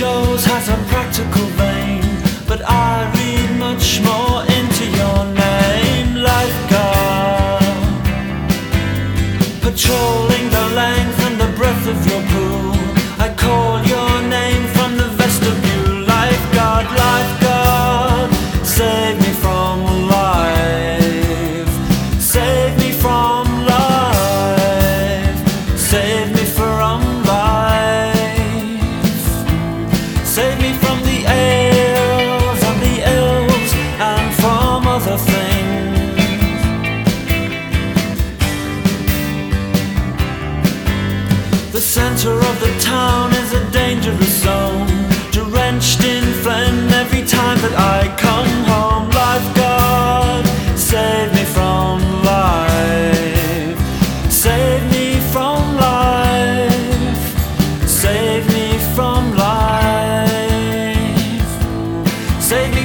shows has a practical vein, but I read much more into your name, lifeguard. Patrolling Save me from the ails and the ills and from other things. The center of the town save me